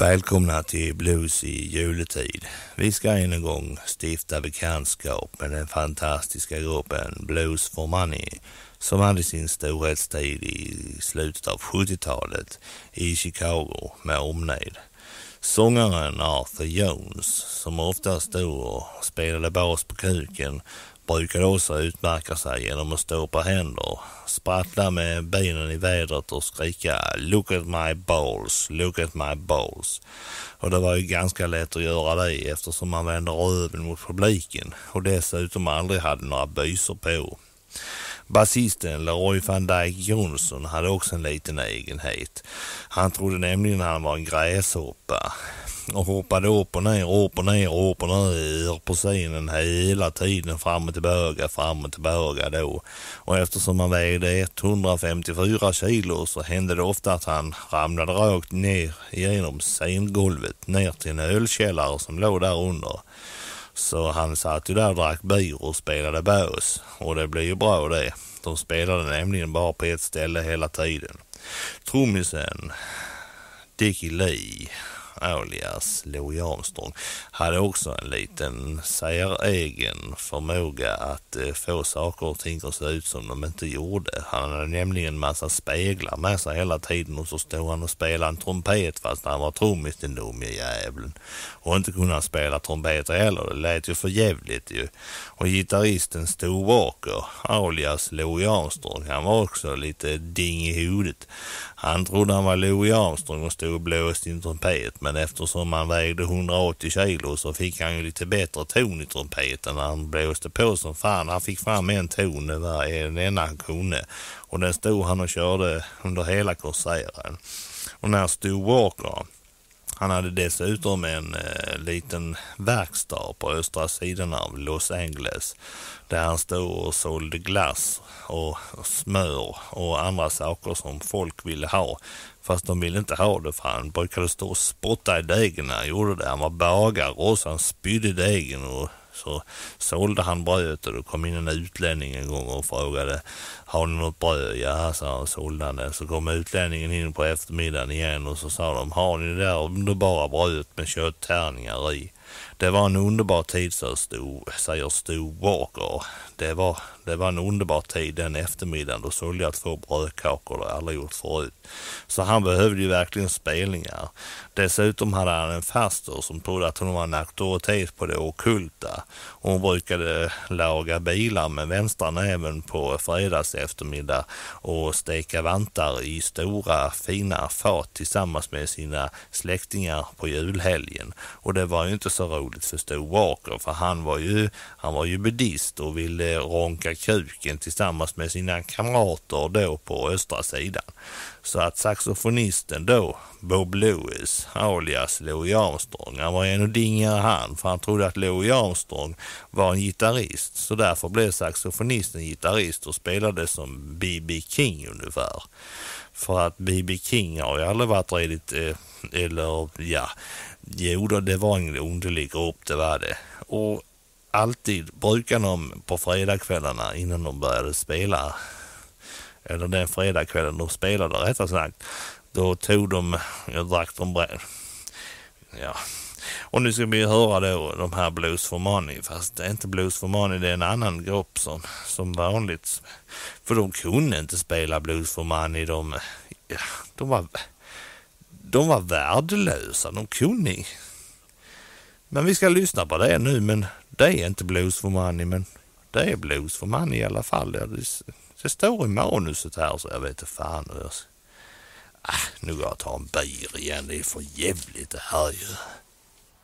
Välkomna till Blues i juletid. Vi ska än en gång stifta bekantskap med den fantastiska gruppen Blues for Money som hade sin storhetstid i slutet av 70-talet i Chicago med omnejd. Sångaren Arthur Jones, som ofta stod och spelade bas på kuken, brukade också utmärka sig genom att stå på händer, sprattla med benen i vädret och skrika Look at my balls, look at my balls. Och det var ju ganska lätt att göra det eftersom man vände röven mot publiken och dessutom aldrig hade några bysor på. Basisten Leroy van Dijk Johnson hade också en liten egenhet. Han trodde nämligen han var en gräshoppa och hoppade upp och ner, upp och ner, upp och ner på scenen hela tiden fram och tillbaka, fram och tillbaka då. Och eftersom han vägde 154 kilo så hände det ofta att han ramlade rakt ner genom scengolvet ner till en ölkällare som låg där under. Så han satt ju där och drack bir och spelade bös Och det blev ju bra det. De spelade nämligen bara på ett ställe hela tiden. Trummisen Dickie Lee alias Louis Armstrong, hade också en liten säregen förmåga att eh, få saker och ting att se ut som de inte gjorde. Han hade nämligen en massa speglar med sig hela tiden och så stod han och spelade en trumpet fast han var trummis den dumme jäveln. Och inte kunde han spela trumpet heller, det lät ju för jävligt ju. Och gitarristen Stu Walker, alias Louis Armstrong, han var också lite ding i huvudet. Han trodde han var Louis Armstrong och stod och blåste i en trumpet men eftersom han vägde 180 kilo så fick han ju lite bättre ton i trumpeten när han blåste på som fan. Han fick fram en ton, det var en enda han kunde och den stod han och körde under hela konserten. Och när Stu Walker han hade dessutom en eh, liten verkstad på östra sidan av Los Angeles där han stod och sålde glass och smör och andra saker som folk ville ha. Fast de ville inte ha det för han brukade stå och spotta i degen när han gjorde det. Han var bagare och så han spydde degen och så sålde han brödet och då kom in en utlänning en gång och frågade har ni något bröd? Ja, sa han, och sålde han det. Så kom utlänningen in på eftermiddagen igen och så sa de, har ni det där underbara brödet med köttärningar i? Det var en underbar tid, säger Stu Walker. Det var, det var en underbar tid den eftermiddagen. Då sålde jag två brödkakor, det har jag aldrig gjort förut. Så han behövde ju verkligen spelningar. Dessutom hade han en faster som trodde att hon var en auktoritet på det okulta. Hon brukade laga bilar med vänstra näven på fredags eftermiddag och steka vantar i stora fina fat tillsammans med sina släktingar på julhelgen. Och det var ju inte så roligt för Stu Walker för han var ju, han var ju buddhist och ville ronka kuken tillsammans med sina kamrater då på östra sidan. Så att saxofonisten då, Bob Lewis, alias Louis Armstrong, han var ännu dingare han för han trodde att Louis Armstrong var en gitarrist. Så därför blev saxofonisten gitarrist och spelade som B.B. King ungefär. För att B.B. King har ju aldrig varit riktigt, eh, eller ja, jo då, det var en underlig grupp, det var det. Och alltid brukar de på fredagskvällarna innan de började spela eller den fredagskvällen de spelade rättare sagt, då tog de, jag drack de bränn. Ja. Och nu ska vi höra då de här Blues for Money, fast det är inte Blues for Money, det är en annan grupp som, som vanligt. För de kunde inte spela Blues for Money, de, ja, de var, de var värdelösa, de kunde Men vi ska lyssna på det nu, men det är inte Blues for Money, men det är Blues for Money i alla fall. Det, det står i manuset här så jag vet inte fan hur jag ska... Ah, nu går jag och tar en bir igen. Det är för jävligt det här ju.